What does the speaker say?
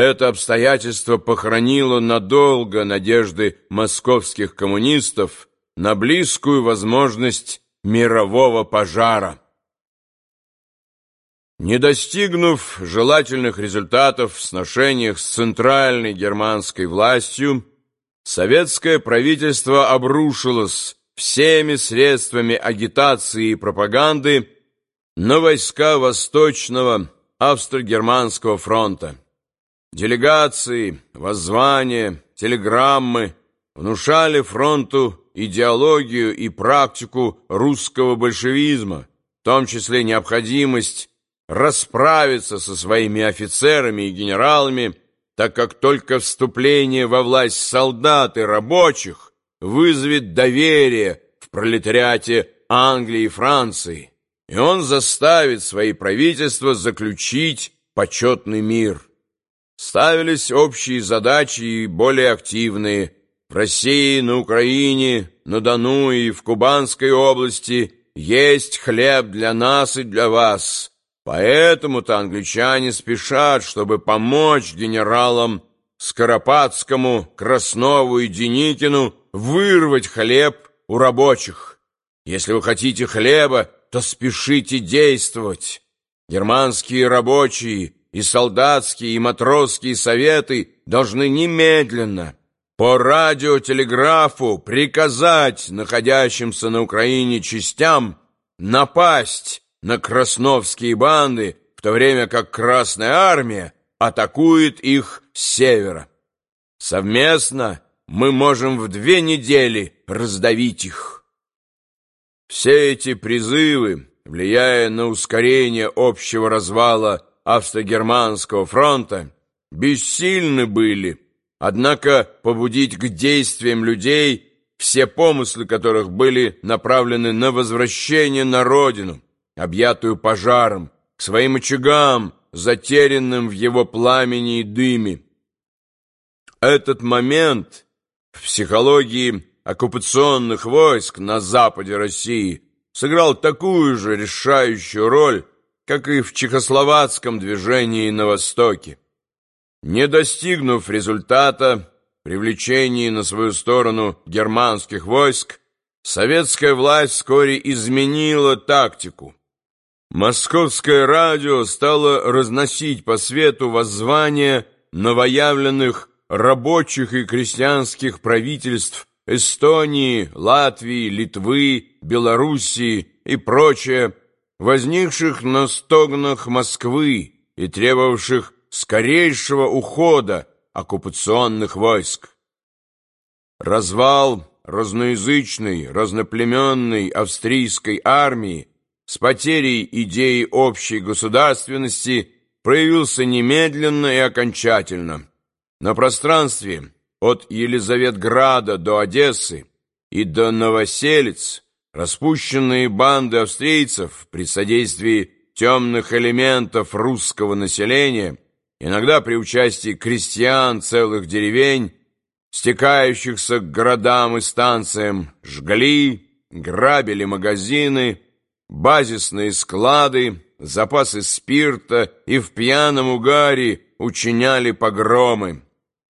Это обстоятельство похоронило надолго надежды московских коммунистов на близкую возможность мирового пожара. Не достигнув желательных результатов в сношениях с центральной германской властью, советское правительство обрушилось всеми средствами агитации и пропаганды на войска Восточного Австро-Германского фронта. Делегации, воззвания, телеграммы внушали фронту идеологию и практику русского большевизма, в том числе необходимость расправиться со своими офицерами и генералами, так как только вступление во власть солдат и рабочих вызовет доверие в пролетариате Англии и Франции, и он заставит свои правительства заключить почетный мир. Ставились общие задачи и более активные. В России, на Украине, на Дону и в Кубанской области есть хлеб для нас и для вас. Поэтому-то англичане спешат, чтобы помочь генералам Скоропадскому, Краснову и Деникину вырвать хлеб у рабочих. Если вы хотите хлеба, то спешите действовать. Германские рабочие и солдатские и матросские советы должны немедленно по радиотелеграфу приказать находящимся на Украине частям напасть на красновские банды, в то время как Красная Армия атакует их с севера. Совместно мы можем в две недели раздавить их. Все эти призывы, влияя на ускорение общего развала Австро-Германского фронта, бессильны были, однако побудить к действиям людей, все помыслы которых были направлены на возвращение на родину, объятую пожаром, к своим очагам, затерянным в его пламени и дыме. Этот момент в психологии оккупационных войск на западе России сыграл такую же решающую роль, как и в чехословацком движении на Востоке. Не достигнув результата привлечения на свою сторону германских войск, советская власть вскоре изменила тактику. Московское радио стало разносить по свету воззвания новоявленных рабочих и крестьянских правительств Эстонии, Латвии, Литвы, Белоруссии и прочее, возникших на стогнах Москвы и требовавших скорейшего ухода оккупационных войск. Развал разноязычной, разноплеменной австрийской армии с потерей идеи общей государственности проявился немедленно и окончательно. На пространстве от Елизаветграда до Одессы и до Новоселец распущенные банды австрийцев при содействии темных элементов русского населения, иногда при участии крестьян целых деревень, стекающихся к городам и станциям, жгли, грабили магазины, базисные склады, запасы спирта и в пьяном угаре учиняли погромы.